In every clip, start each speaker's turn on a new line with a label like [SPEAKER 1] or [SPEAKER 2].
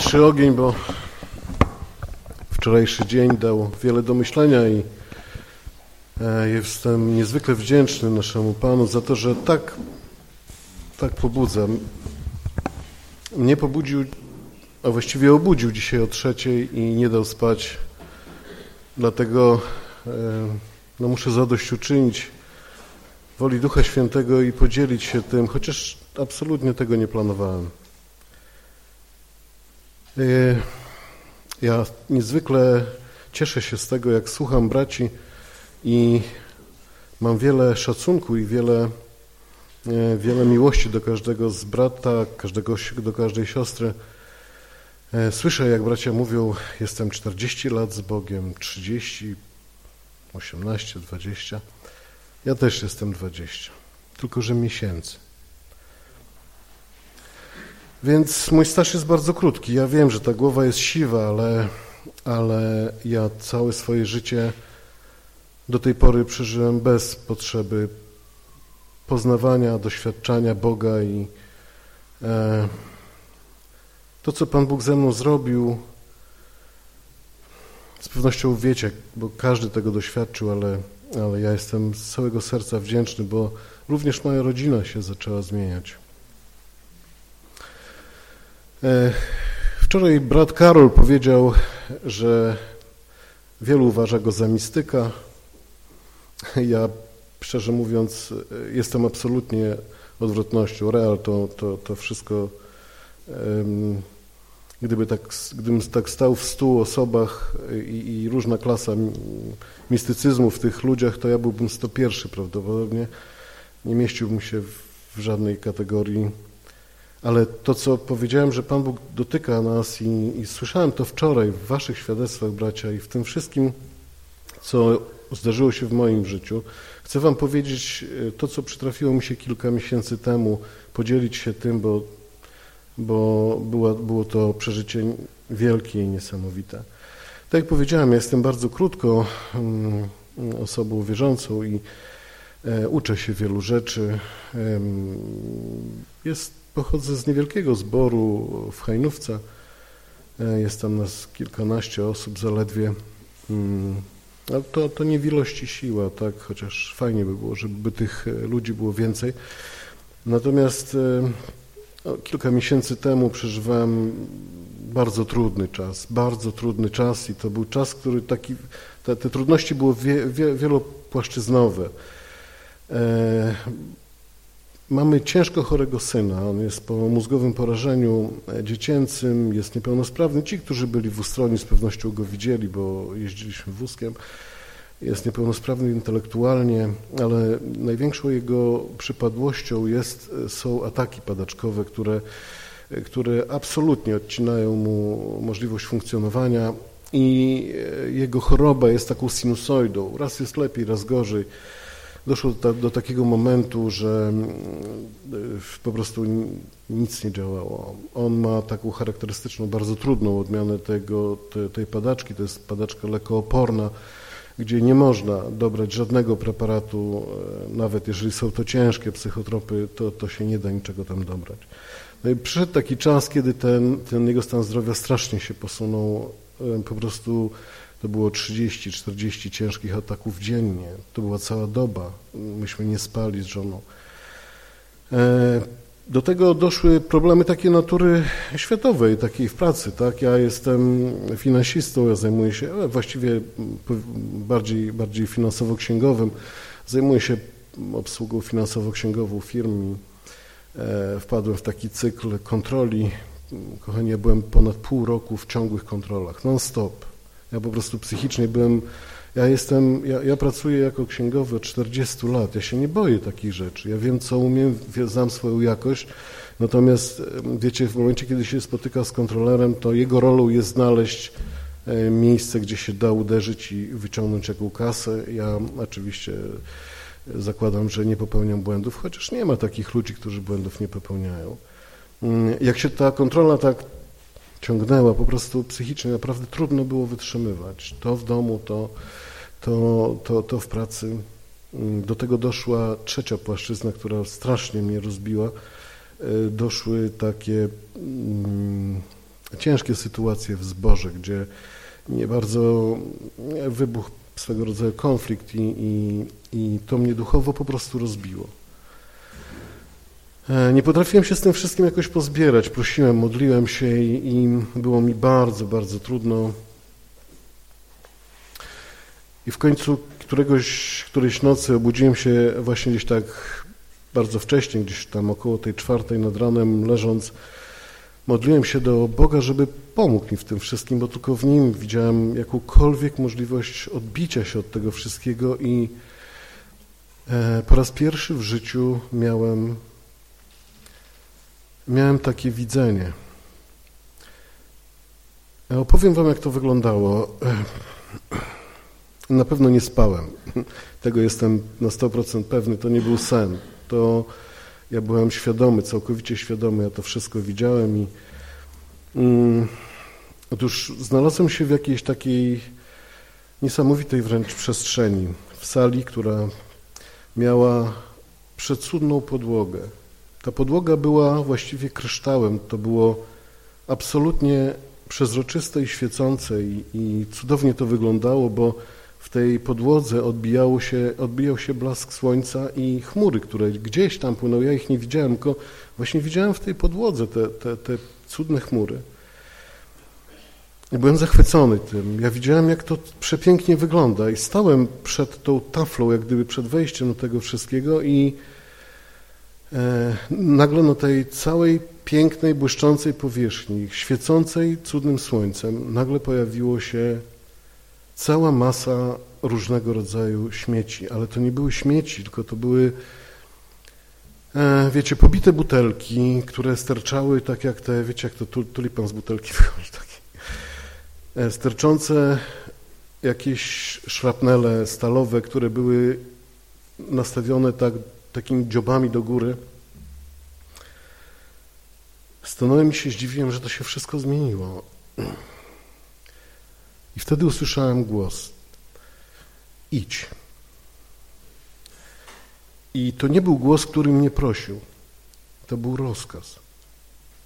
[SPEAKER 1] pierwszy ogień, bo wczorajszy dzień dał wiele do myślenia i e, jestem niezwykle wdzięczny naszemu Panu za to, że tak, tak pobudza. Mnie pobudził, a właściwie obudził dzisiaj o trzeciej i nie dał spać. Dlatego e, no, muszę zadośćuczynić woli Ducha Świętego i podzielić się tym, chociaż absolutnie tego nie planowałem. E, ja niezwykle cieszę się z tego, jak słucham braci i mam wiele szacunku i wiele, e, wiele miłości do każdego z brata, każdego, do każdej siostry. E, słyszę, jak bracia mówią, jestem 40 lat z Bogiem, 30, 18, 20. Ja też jestem 20, tylko że miesięcy. Więc mój staż jest bardzo krótki. Ja wiem, że ta głowa jest siwa, ale, ale ja całe swoje życie do tej pory przeżyłem bez potrzeby poznawania, doświadczania Boga i e, to, co Pan Bóg ze mną zrobił, z pewnością wiecie, bo każdy tego doświadczył, ale, ale ja jestem z całego serca wdzięczny, bo również moja rodzina się zaczęła zmieniać. E, wczoraj brat Karol powiedział, że wielu uważa go za mistyka. Ja, szczerze mówiąc, jestem absolutnie odwrotnością. Real to, to, to wszystko, gdyby tak, gdybym tak stał w stu osobach i, i różna klasa mistycyzmu w tych ludziach, to ja byłbym 101 prawdopodobnie. Nie mieściłbym się w żadnej kategorii ale to, co powiedziałem, że Pan Bóg dotyka nas i, i słyszałem to wczoraj w waszych świadectwach, bracia, i w tym wszystkim, co zdarzyło się w moim życiu, chcę wam powiedzieć e, to, co przytrafiło mi się kilka miesięcy temu, podzielić się tym, bo, bo było, było to przeżycie wielkie i niesamowite. Tak jak powiedziałem, ja jestem bardzo krótko um, osobą wierzącą i e, uczę się wielu rzeczy. Jest Pochodzę z niewielkiego zboru w Hajnówce. E, jest tam nas kilkanaście osób zaledwie. Mm, to, to nie w ilości siła, tak? chociaż fajnie by było, żeby tych e, ludzi było więcej. Natomiast e, kilka miesięcy temu przeżywałem bardzo trudny czas, bardzo trudny czas i to był czas, który taki, te, te trudności były wie, wie, wielopłaszczyznowe. Mamy ciężko chorego syna, on jest po mózgowym porażeniu e, dziecięcym, jest niepełnosprawny. Ci, którzy byli w Ustroni z pewnością go widzieli, bo jeździliśmy wózkiem. Jest niepełnosprawny intelektualnie, ale największą jego przypadłością jest, e, są ataki padaczkowe, które, e, które absolutnie odcinają mu możliwość funkcjonowania i jego choroba jest taką sinusoidą. Raz jest lepiej, raz gorzej doszło do, do, takiego momentu, że mm, po prostu nic nie działało. On ma taką charakterystyczną, bardzo trudną odmianę tego, te, tej padaczki, to jest padaczka lekooporna, gdzie nie można dobrać żadnego preparatu, e, nawet jeżeli są to ciężkie psychotropy, to, to się nie da niczego tam dobrać. No i przyszedł taki czas, kiedy ten, ten jego stan zdrowia strasznie się posunął, e, po prostu to było 30-40 ciężkich ataków dziennie. To była cała doba. Myśmy nie spali z żoną. E, do tego doszły problemy takiej natury światowej, takiej w pracy. Tak? Ja jestem finansistą, ja zajmuję się właściwie bardziej, bardziej finansowo-księgowym. Zajmuję się obsługą finansowo-księgową firm i e, wpadłem w taki cykl kontroli. Kochani, ja byłem ponad pół roku w ciągłych kontrolach, non-stop. Ja po prostu psychicznie byłem, ja jestem, ja, ja, pracuję jako księgowy od 40 lat, ja się nie boję takich rzeczy, ja wiem co umiem, znam swoją jakość, natomiast wiecie, w momencie, kiedy się spotyka z kontrolerem, to jego rolą jest znaleźć e, miejsce, gdzie się da uderzyć i wyciągnąć jaką kasę. Ja oczywiście zakładam, że nie popełniam błędów, chociaż nie ma takich ludzi, którzy błędów nie popełniają. Mm, jak się ta kontrola tak ciągnęła po prostu psychicznie, naprawdę trudno było wytrzymywać. To w domu, to, to, to, to w pracy. Mm, do tego doszła trzecia płaszczyzna, która strasznie mnie rozbiła. doszły takie mm, ciężkie sytuacje w zborze, gdzie nie bardzo wybuchł swego rodzaju konflikt i, i, i to mnie duchowo po prostu rozbiło. E, nie potrafiłem się z tym wszystkim jakoś pozbierać. Prosiłem, modliłem się i, i było mi bardzo, bardzo trudno. I w końcu któregoś, którejś nocy obudziłem się właśnie gdzieś tak bardzo wcześnie, gdzieś tam około tej czwartej nad ranem leżąc, modliłem się do Boga, żeby pomógł mi w tym wszystkim, bo tylko w Nim widziałem jakąkolwiek możliwość odbicia się od tego wszystkiego i e, po raz pierwszy w życiu miałem, miałem takie widzenie. E, opowiem Wam, jak to wyglądało. Na pewno nie spałem. Tego jestem na 100% pewny. To nie był sen. To ja byłem świadomy, całkowicie świadomy. Ja to wszystko widziałem i um, otóż znalazłem się w jakiejś takiej niesamowitej wręcz przestrzeni. W sali, która miała przecudną podłogę. Ta podłoga była właściwie kryształem. To było absolutnie przezroczyste i świecące i, i cudownie to wyglądało, bo w tej podłodze odbijało się, odbijał się blask słońca i chmury, które gdzieś tam płyną. Ja ich nie widziałem, tylko właśnie widziałem w tej podłodze te, te, te cudne chmury. Byłem zachwycony tym. Ja widziałem, jak to przepięknie wygląda i stałem przed tą taflą, jak gdyby przed wejściem do tego wszystkiego i e, nagle na tej całej pięknej, błyszczącej powierzchni, świecącej cudnym słońcem, nagle pojawiło się cała masa różnego rodzaju śmieci, ale to nie były śmieci, tylko to były, e, wiecie, pobite butelki, które sterczały tak jak te, wiecie, jak to tulipan z butelki wychodzi, taki, e, sterczące jakieś szrapnele stalowe, które były nastawione tak, takimi dziobami do góry. Stanąłem i się zdziwiłem, że to się wszystko zmieniło. I wtedy usłyszałem głos: idź. I to nie był głos, który mnie prosił. To był rozkaz.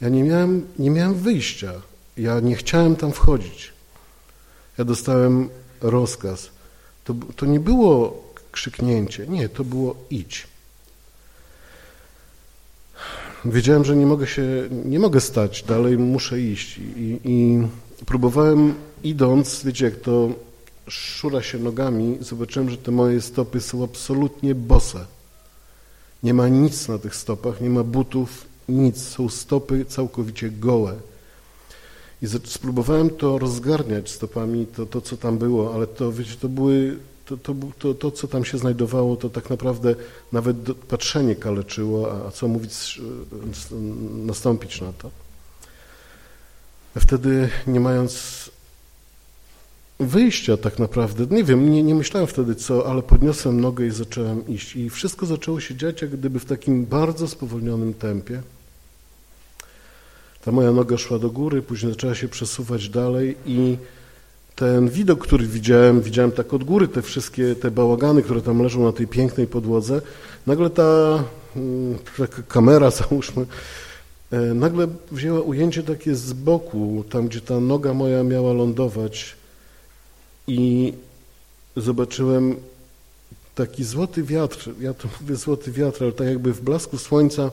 [SPEAKER 1] Ja nie miałem, nie miałem wyjścia. Ja nie chciałem tam wchodzić. Ja dostałem rozkaz. To, to nie było krzyknięcie. Nie, to było idź. Wiedziałem, że nie mogę się, nie mogę stać dalej, muszę iść. I, i próbowałem idąc, wiecie, jak to szura się nogami, zobaczyłem, że te moje stopy są absolutnie bose. Nie ma nic na tych stopach, nie ma butów, nic. Są stopy całkowicie gołe. I spróbowałem to rozgarniać stopami, to, to co tam było, ale to, wiecie, to były, to, to, to, to, co tam się znajdowało, to tak naprawdę nawet patrzenie kaleczyło, a, a co mówić, nastąpić na to. Wtedy, nie mając wyjścia tak naprawdę, nie wiem, nie, nie myślałem wtedy co, ale podniosłem nogę i zacząłem iść. I wszystko zaczęło się dziać jak gdyby w takim bardzo spowolnionym tempie. Ta moja noga szła do góry, później zaczęła się przesuwać dalej i ten widok, który widziałem, widziałem tak od góry te wszystkie te bałagany, które tam leżą na tej pięknej podłodze. Nagle ta mm, taka kamera, załóżmy, e, nagle wzięła ujęcie takie z boku, tam gdzie ta noga moja miała lądować i zobaczyłem taki złoty wiatr, ja to mówię złoty wiatr, ale tak jakby w blasku słońca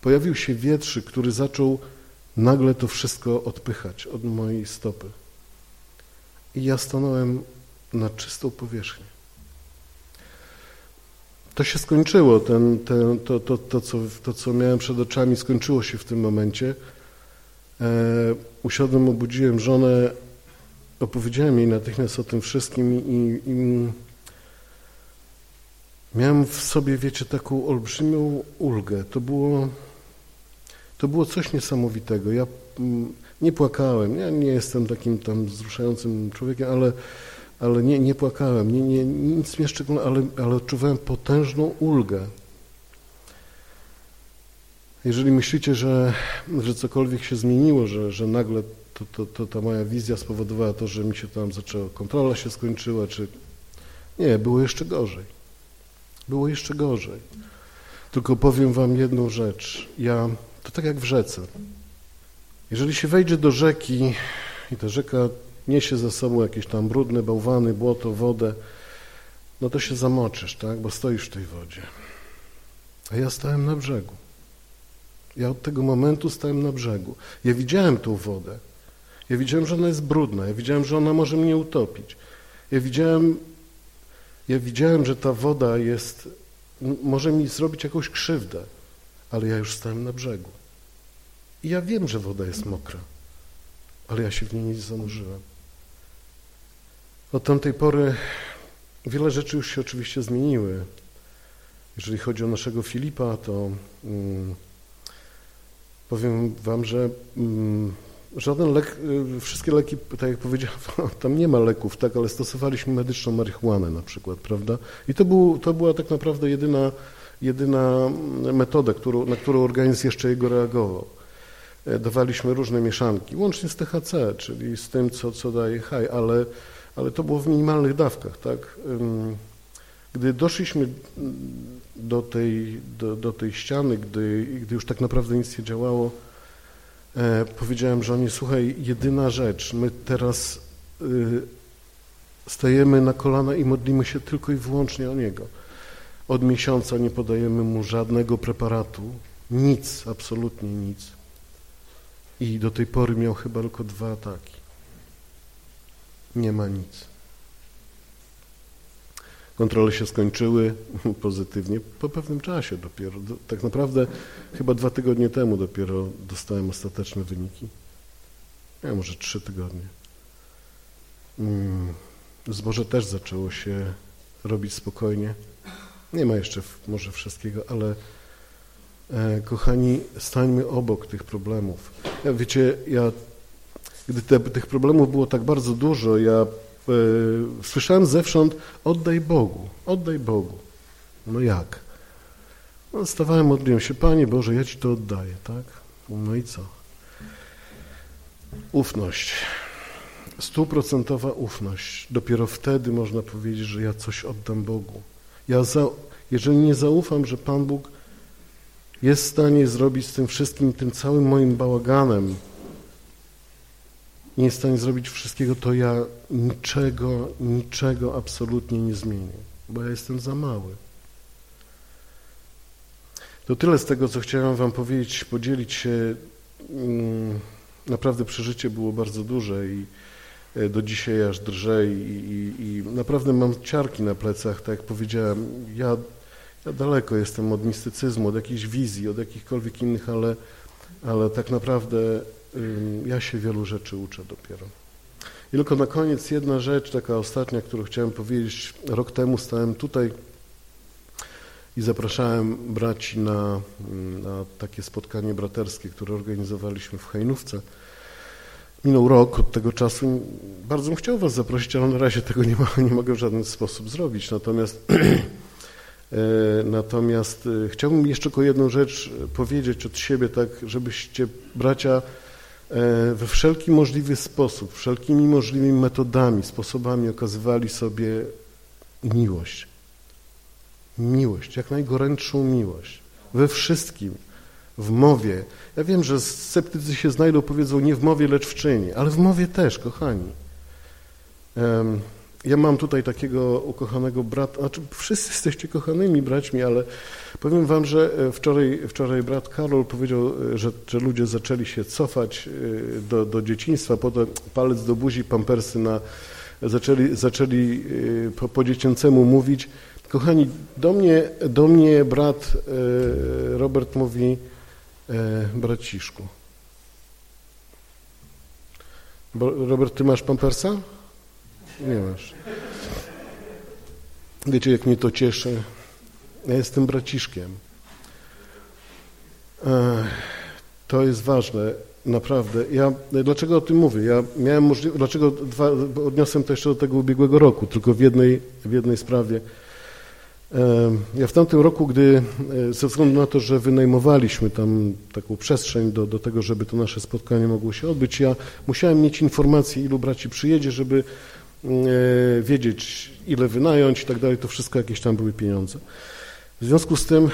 [SPEAKER 1] pojawił się wietrzyk, który zaczął nagle to wszystko odpychać od mojej stopy. I ja stanąłem na czystą powierzchnię. To się skończyło, ten, ten, to, to, to, co, to, co miałem przed oczami, skończyło się w tym momencie. E, usiadłem, obudziłem żonę, opowiedziałem jej natychmiast o tym wszystkim i, i miałem w sobie, wiecie, taką olbrzymią ulgę. To było, to było coś niesamowitego. Ja mm, nie płakałem, ja nie jestem takim tam wzruszającym człowiekiem, ale, ale nie, nie płakałem, nie, nie, nic mnie szczególnego, ale, ale odczuwałem potężną ulgę. Jeżeli myślicie, że, że cokolwiek się zmieniło, że, że nagle to, to, to ta moja wizja spowodowała to, że mi się tam zaczęło, kontrola się skończyła, czy... Nie, było jeszcze gorzej. Było jeszcze gorzej. Tylko powiem wam jedną rzecz. Ja to tak jak w rzece. Jeżeli się wejdzie do rzeki i ta rzeka niesie ze sobą jakieś tam brudne bałwany, błoto, wodę, no to się zamoczysz, tak, bo stoisz w tej wodzie. A ja stałem na brzegu. Ja od tego momentu stałem na brzegu. Ja widziałem tą wodę. Ja widziałem, że ona jest brudna. Ja widziałem, że ona może mnie utopić. Ja widziałem, ja widziałem, że ta woda jest, może mi zrobić jakąś krzywdę, ale ja już stałem na brzegu. I ja wiem, że woda jest mokra, ale ja się w niej nie zanurzyłem. Od tamtej pory wiele rzeczy już się oczywiście zmieniły. Jeżeli chodzi o naszego Filipa, to mm, powiem wam, że mm, żaden lek, y, wszystkie leki, tak jak powiedziałem, tam nie ma leków, tak, ale stosowaliśmy medyczną marihuanę na przykład, prawda? I to, był, to była tak naprawdę jedyna, jedyna metoda, którą, na którą organizm jeszcze jego reagował. E, dawaliśmy różne mieszanki, łącznie z THC, czyli z tym, co, co daje haj, ale, ale to było w minimalnych dawkach, tak? Gdy doszliśmy do tej, do, do tej ściany, gdy, gdy już tak naprawdę nic nie działało, e, powiedziałem żonie, słuchaj, jedyna rzecz, my teraz y, stajemy na kolana i modlimy się tylko i wyłącznie o Niego. Od miesiąca nie podajemy Mu żadnego preparatu, nic, absolutnie nic. I do tej pory miał chyba tylko dwa ataki. Nie ma nic. Kontrole się skończyły pozytywnie po pewnym czasie dopiero. Tak naprawdę chyba dwa tygodnie temu dopiero dostałem ostateczne wyniki. Nie, może trzy tygodnie. Mm, zboże też zaczęło się robić spokojnie. Nie ma jeszcze może wszystkiego, ale kochani, stańmy obok tych problemów. Ja, wiecie, ja, gdy te, tych problemów było tak bardzo dużo, ja E, słyszałem zewsząd, oddaj Bogu, oddaj Bogu. No jak? No, stawałem, modliłem się, Panie Boże, ja Ci to oddaję, tak? No i co? Ufność. Stuprocentowa ufność. Dopiero wtedy można powiedzieć, że ja coś oddam Bogu. Ja za, jeżeli nie zaufam, że Pan Bóg jest w stanie zrobić z tym wszystkim, tym całym moim bałaganem, nie jest w stanie zrobić wszystkiego, to ja niczego, niczego absolutnie nie zmienię, bo ja jestem za mały. To tyle z tego, co chciałem Wam powiedzieć, podzielić się. Mm, naprawdę przeżycie było bardzo duże i e, do dzisiaj aż drżę i, i, i naprawdę mam ciarki na plecach, tak jak powiedziałem. Ja, ja daleko jestem od mistycyzmu, od jakiejś wizji, od jakichkolwiek innych, ale, ale tak naprawdę ja się wielu rzeczy uczę dopiero. I tylko na koniec jedna rzecz, taka ostatnia, którą chciałem powiedzieć. Rok temu stałem tutaj i zapraszałem braci na, na takie spotkanie braterskie, które organizowaliśmy w Hejnówce. Minął rok od tego czasu. Bardzo bym chciał Was zaprosić, ale na razie tego nie, ma, nie mogę w żaden sposób zrobić. Natomiast, natomiast e, chciałbym jeszcze tylko jedną rzecz powiedzieć od siebie, tak żebyście bracia E, we wszelki możliwy sposób, wszelkimi możliwymi metodami, sposobami okazywali sobie miłość. Miłość, jak najgorętszą miłość. We wszystkim. W mowie. Ja wiem, że sceptycy się znajdą, powiedzą nie w mowie, lecz w czynie, ale w mowie też, kochani. Ja mam tutaj takiego ukochanego brata, znaczy wszyscy jesteście kochanymi braćmi, ale powiem wam, że e, wczoraj, wczoraj brat Karol powiedział, e, że, że ludzie zaczęli się cofać e, do, do dzieciństwa, potem palec do buzi, pampersy na, zaczęli, zaczęli po, po dziecięcemu mówić. Kochani, do mnie, do mnie brat Robert mówi braciszku. Robert, ty masz pampersa? Nie masz. Wiecie, jak mnie to cieszy? Ja jestem braciszkiem. To jest ważne, naprawdę. Ja, dlaczego o tym mówię? Ja miałem możliwość, dlaczego dwa, odniosłem to jeszcze do tego ubiegłego roku, tylko w jednej, w jednej sprawie. Ja w tamtym roku, gdy e, ze względu na to, że wynajmowaliśmy tam taką przestrzeń do, do tego, żeby to nasze spotkanie mogło się odbyć, ja musiałem mieć informację, ilu braci przyjedzie, żeby E, wiedzieć, ile wynająć i tak dalej, to wszystko jakieś tam były pieniądze. W związku z tym e,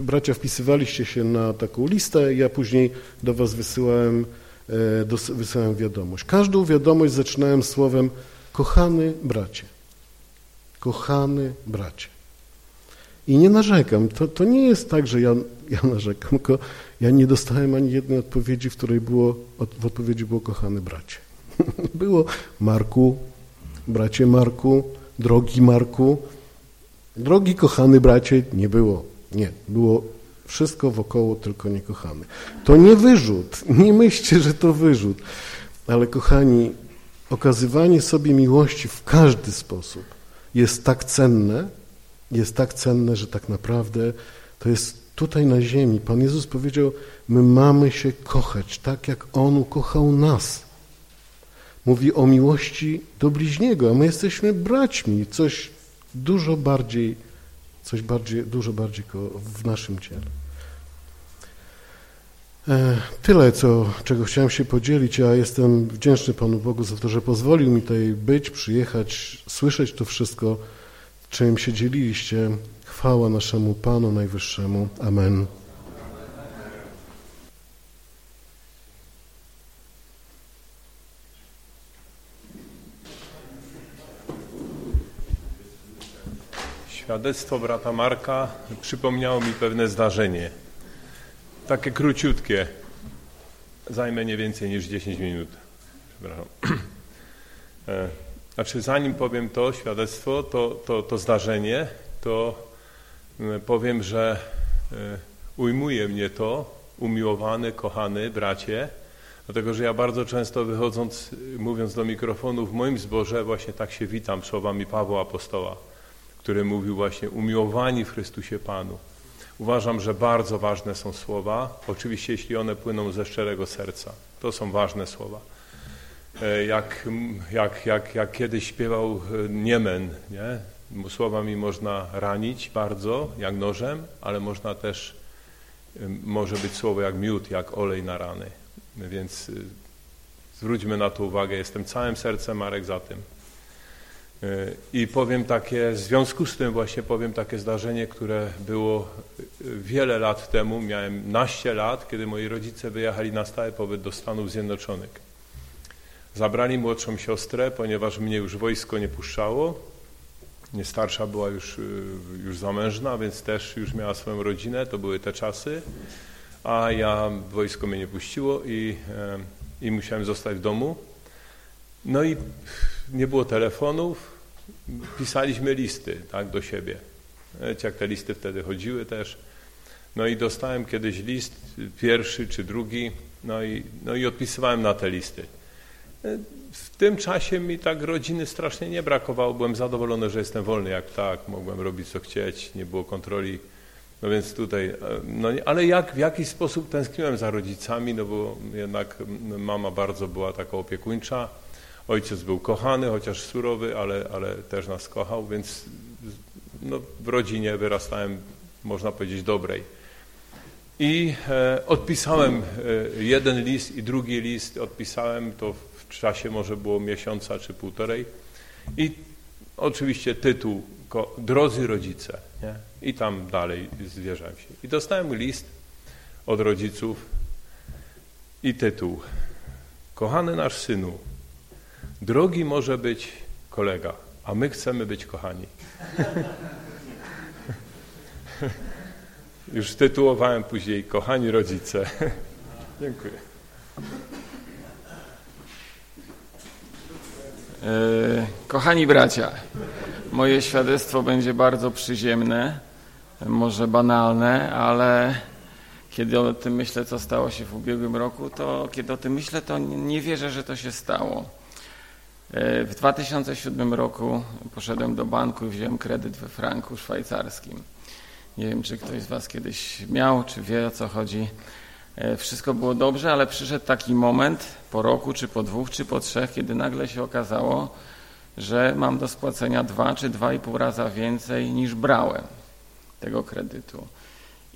[SPEAKER 1] bracia wpisywaliście się na taką listę, ja później do was wysyłałem, e, wysyłałem wiadomość. Każdą wiadomość zaczynałem słowem kochany bracie, kochany bracie. I nie narzekam. To, to nie jest tak, że ja, ja narzekam, tylko ja nie dostałem ani jednej odpowiedzi, w której było, w odpowiedzi było kochany bracie. Było Marku, bracie Marku, drogi Marku, drogi kochany bracie, nie było. Nie, było wszystko wokoło, tylko nie kochany. To nie wyrzut, nie myślcie, że to wyrzut, ale kochani, okazywanie sobie miłości w każdy sposób jest tak cenne, jest tak cenne, że tak naprawdę to jest tutaj na ziemi. Pan Jezus powiedział, my mamy się kochać tak, jak On ukochał nas. Mówi o miłości do bliźniego, a my jesteśmy braćmi, coś dużo bardziej, coś bardziej, dużo bardziej w naszym ciele. E, tyle, co, czego chciałem się podzielić. Ja jestem wdzięczny Panu Bogu za to, że pozwolił mi tutaj być, przyjechać, słyszeć to wszystko, czym się dzieliliście. Chwała naszemu Panu Najwyższemu. Amen.
[SPEAKER 2] Świadectwo brata Marka przypomniało mi pewne zdarzenie. Takie króciutkie. Zajmę nie więcej niż 10 minut. Przepraszam. E, znaczy, zanim powiem to świadectwo, to, to, to zdarzenie, to powiem, że e, ujmuje mnie to, umiłowany, kochany bracie, dlatego że ja bardzo często wychodząc, mówiąc do mikrofonu w moim zborze, właśnie tak się witam słowami Pawła Apostoła który mówił właśnie umiłowani w Chrystusie Panu. Uważam, że bardzo ważne są słowa, oczywiście jeśli one płyną ze szczerego serca. To są ważne słowa. E, jak, jak, jak, jak kiedyś śpiewał e, Niemen, nie? słowami można ranić bardzo, jak nożem, ale można też, e, może być słowo jak miód, jak olej na rany. Więc zwróćmy na to uwagę. Jestem całym sercem, Marek, za tym. E, I powiem takie, w związku z tym właśnie powiem takie zdarzenie, które było e, wiele lat temu, miałem naście lat, kiedy moi rodzice wyjechali na stały pobyt do Stanów Zjednoczonych. Zabrali młodszą siostrę, ponieważ mnie już wojsko nie puszczało. Nie starsza była już, e, już zamężna, więc też już miała swoją rodzinę, to były te czasy. A ja, wojsko mnie nie puściło i, i musiałem zostać w domu. No i nie było telefonów, pisaliśmy listy tak, do siebie. Wiecie, jak te listy wtedy chodziły też. No i dostałem kiedyś list, pierwszy czy drugi, no i, no i odpisywałem na te listy. W tym czasie mi tak rodziny strasznie nie brakowało. Byłem zadowolony, że jestem wolny jak tak, mogłem robić co chcieć, nie było kontroli. No więc tutaj, no ale jak, w jakiś sposób tęskniłem za rodzicami, no bo jednak mama bardzo była taka opiekuńcza. Ojciec był kochany, chociaż surowy, ale, ale też nas kochał, więc no, w rodzinie wyrastałem, można powiedzieć, dobrej. I e, odpisałem e, jeden list i drugi list, odpisałem to w czasie może było miesiąca czy półtorej. I oczywiście tytuł Drodzy rodzice. Nie? I tam dalej zwierzałem się. I dostałem list od rodziców i tytuł Kochany nasz synu, Drogi może być kolega, a my chcemy być kochani. Już tytułowałem później Kochani rodzice. Dziękuję.
[SPEAKER 3] E, kochani bracia, moje świadectwo będzie bardzo przyziemne, może banalne, ale kiedy o tym myślę, co stało się w ubiegłym roku, to kiedy o tym myślę, to nie wierzę, że to się stało. E, w 2007 roku poszedłem do banku i wziąłem kredyt we franku szwajcarskim. Nie wiem, czy ktoś z Was kiedyś miał, czy wie o co chodzi. E, wszystko było dobrze, ale przyszedł taki moment po roku, czy po dwóch, czy po trzech, kiedy nagle się okazało, że mam do spłacenia dwa czy dwa i pół raza więcej niż brałem tego kredytu.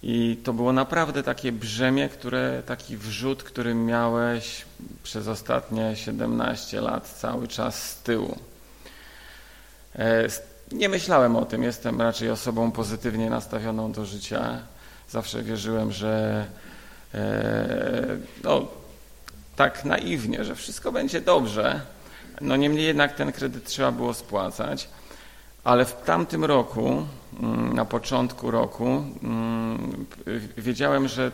[SPEAKER 3] I to było naprawdę takie brzemię, które, taki wrzut, który miałeś przez ostatnie 17 lat cały czas z tyłu. E, nie myślałem o tym, jestem raczej osobą pozytywnie nastawioną do życia. zawsze wierzyłem, że e, no, tak naiwnie, że wszystko będzie dobrze. No niemniej jednak ten kredyt trzeba było spłacać. Ale w tamtym roku, na początku roku, mm, wiedziałem, że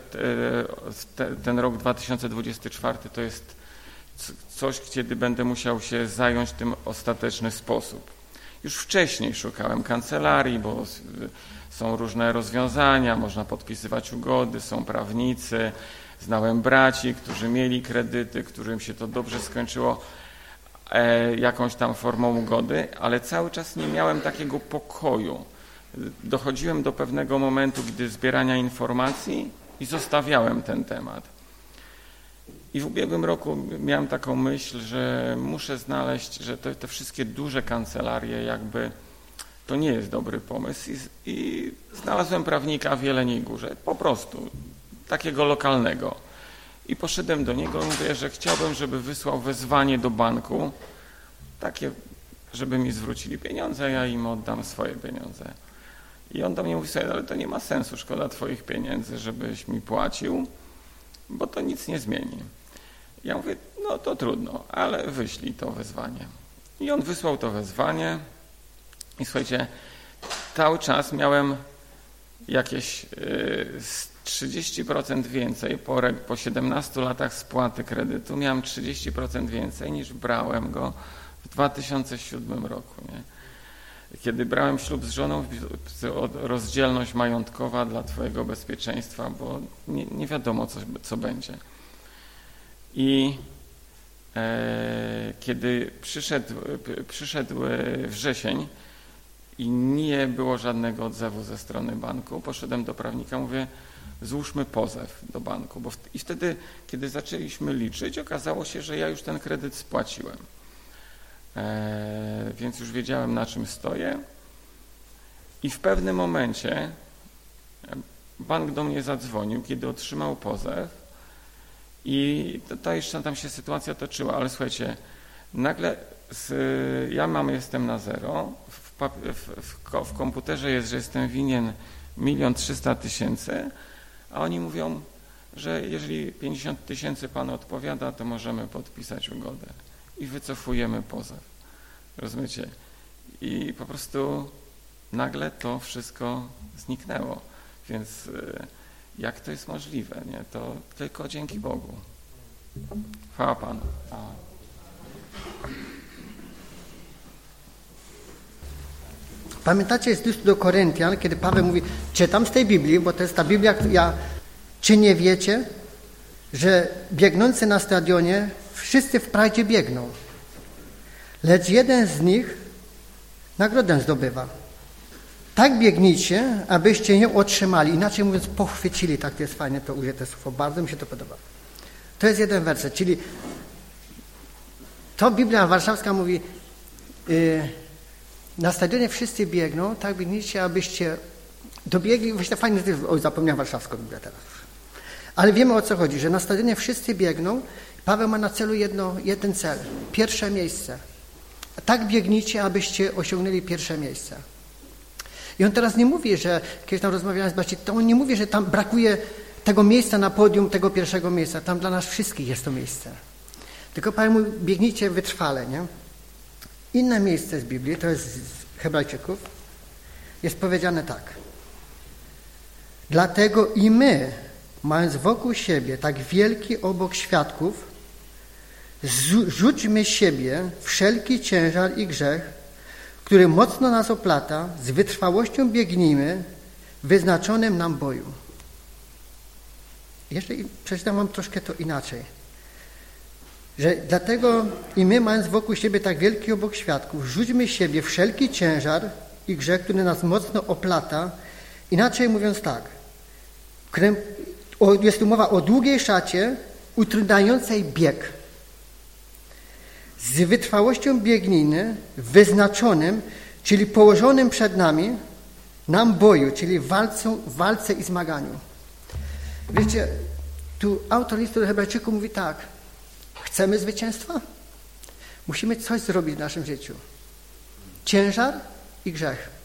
[SPEAKER 3] ten rok 2024 to jest coś, kiedy będę musiał się zająć tym ostateczny sposób. Już wcześniej szukałem kancelarii, bo są różne rozwiązania, można podpisywać ugody, są prawnicy. Znałem braci, którzy mieli kredyty, którym się to dobrze skończyło e, jakąś tam formą ugody, ale cały czas nie miałem takiego pokoju. Dochodziłem do pewnego momentu, gdy zbierania informacji i zostawiałem ten temat. I w ubiegłym roku miałem taką myśl, że muszę znaleźć, że te, te wszystkie duże kancelarie jakby to nie jest dobry pomysł i, i znalazłem prawnika w Jeleniej Górze, po prostu, takiego lokalnego. I poszedłem do niego i mówię, że chciałbym, żeby wysłał wezwanie do banku, takie, żeby mi zwrócili pieniądze, ja im oddam swoje pieniądze. I on do mnie mówi sobie, ale to nie ma sensu, szkoda twoich pieniędzy, żebyś mi płacił, bo to nic nie zmieni. Ja mówię, no to trudno, ale wyślij to wezwanie. I on wysłał to wezwanie i słuchajcie, cały czas miałem jakieś 30% y, więcej, po, po 17 latach spłaty kredytu miałem 30% więcej niż brałem go w 2007 roku. Nie? Kiedy brałem ślub z żoną, rozdzielność majątkowa dla Twojego bezpieczeństwa, bo nie, nie wiadomo, co, co będzie. I e, kiedy przyszedł, przyszedł e, wrzesień i nie było żadnego odzewu ze strony banku, poszedłem do prawnika, mówię, złóżmy pozew do banku. Bo I wtedy, kiedy zaczęliśmy liczyć, okazało się, że ja już ten kredyt spłaciłem. E, więc już wiedziałem, na czym stoję. I w pewnym momencie e, bank do mnie zadzwonił, kiedy otrzymał pozew. I to, to jeszcze tam się sytuacja toczyła, ale słuchajcie, nagle z, ja mam, jestem na zero, w, w, w komputerze jest, że jestem winien milion trzysta tysięcy, a oni mówią, że jeżeli 50 tysięcy pan odpowiada, to możemy podpisać ugodę i wycofujemy pozew. Rozumiecie? I po prostu nagle to wszystko zniknęło. Więc y, jak to jest możliwe? Nie? To tylko dzięki Bogu. Chwała Panu.
[SPEAKER 4] Pamiętacie z listu do Koryntian, kiedy Paweł mówi, czytam z tej Biblii, bo to jest ta Biblia, ja, czy nie wiecie, że biegnący na stadionie wszyscy wprawdzie biegną, lecz jeden z nich nagrodę zdobywa. Tak biegnijcie, abyście ją otrzymali. Inaczej mówiąc, pochwycili. Tak to jest fajne to ujęte słowo. Bardzo mi się to podoba. To jest jeden werset, czyli to Biblia Warszawska mówi yy, na stadionie wszyscy biegną, tak biegnijcie, abyście dobiegli, właśnie fajnie, oj zapomniałem warszawską Biblię teraz. Ale wiemy o co chodzi, że na stadionie wszyscy biegną, Paweł ma na celu jedno, jeden cel, pierwsze miejsce. Tak biegnijcie, abyście osiągnęli pierwsze miejsce. I on teraz nie mówi, że, kiedyś tam rozmawiałem z Baci, to on nie mówi, że tam brakuje tego miejsca na podium, tego pierwszego miejsca. Tam dla nas wszystkich jest to miejsce. Tylko Pan mówi, biegnijcie wytrwale, nie? Inne miejsce z Biblii, to jest z Hebrajczyków, jest powiedziane tak. Dlatego i my, mając wokół siebie tak wielki obok świadków, rzućmy siebie wszelki ciężar i grzech, który mocno nas oplata, z wytrwałością biegnijmy w wyznaczonym nam boju. Jeszcze przeczytam wam troszkę to inaczej. Że dlatego i my, mając wokół siebie tak wielki obok świadków, rzućmy siebie wszelki ciężar i grzech, który nas mocno oplata. Inaczej mówiąc tak, jest tu mowa o długiej szacie utrudniającej bieg z wytrwałością biegniny wyznaczonym, czyli położonym przed nami, nam boju, czyli walce i zmaganiu. Wiecie, tu autor listu do Hebrajczyków mówi tak, chcemy zwycięstwa? Musimy coś zrobić w naszym życiu. Ciężar i grzech.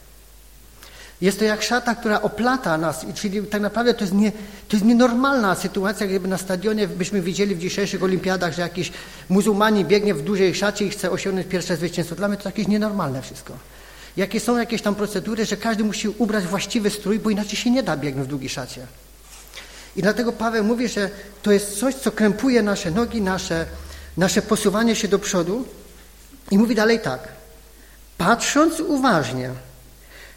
[SPEAKER 4] Jest to jak szata, która oplata nas, czyli tak naprawdę to jest, nie, to jest nienormalna sytuacja, gdyby na stadionie byśmy widzieli w dzisiejszych olimpiadach, że jakiś muzułmanin biegnie w dużej szacie i chce osiągnąć pierwsze zwycięstwo. Dla mnie to jakieś nienormalne wszystko. Jakie są jakieś tam procedury, że każdy musi ubrać właściwy strój, bo inaczej się nie da biegnąć w długiej szacie. I dlatego Paweł mówi, że to jest coś, co krępuje nasze nogi, nasze, nasze posuwanie się do przodu. I mówi dalej tak. Patrząc uważnie,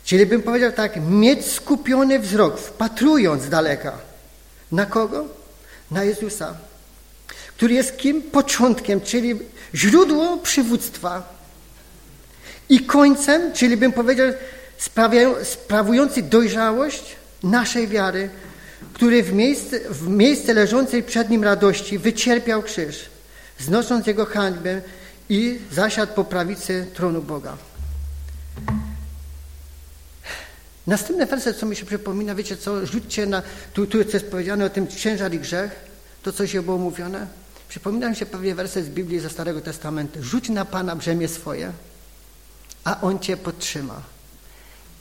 [SPEAKER 4] czyli bym powiedział tak, mieć skupiony wzrok, wpatrując z daleka. Na kogo? Na Jezusa, który jest kim? Początkiem, czyli źródło przywództwa i końcem, czyli bym powiedział, sprawujący dojrzałość naszej wiary, który w miejsce, w miejsce leżącej przed nim radości wycierpiał krzyż, znosząc jego hańbę i zasiadł po prawicy tronu Boga. Następny werset, co mi się przypomina, wiecie co, rzućcie na, tu, tu jest powiedziane o tym ciężar i grzech, to co się było mówione. Przypomina mi się pewnie werset z Biblii ze Starego Testamentu. Rzuć na Pana brzemię swoje, a On cię podtrzyma.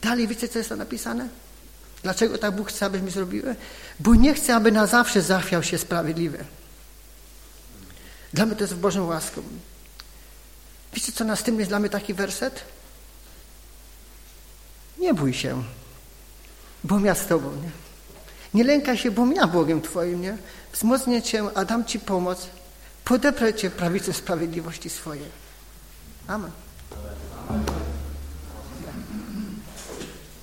[SPEAKER 4] Dalej wiecie, co jest to napisane? Dlaczego tak Bóg chce, abyśmy zrobiły? Bo nie chce, aby na zawsze zachwiał się sprawiedliwy. Dla mnie to jest Bożą łaską. Wiecie, co następny jest dla mnie taki werset? Nie bój się, bo ja z Tobą, nie? Nie lękaj się, bo ja Bogiem Twoim, nie? Wzmocnię Cię, a dam Ci pomoc. Podeprę Cię w prawicy sprawiedliwości swojej. Amen.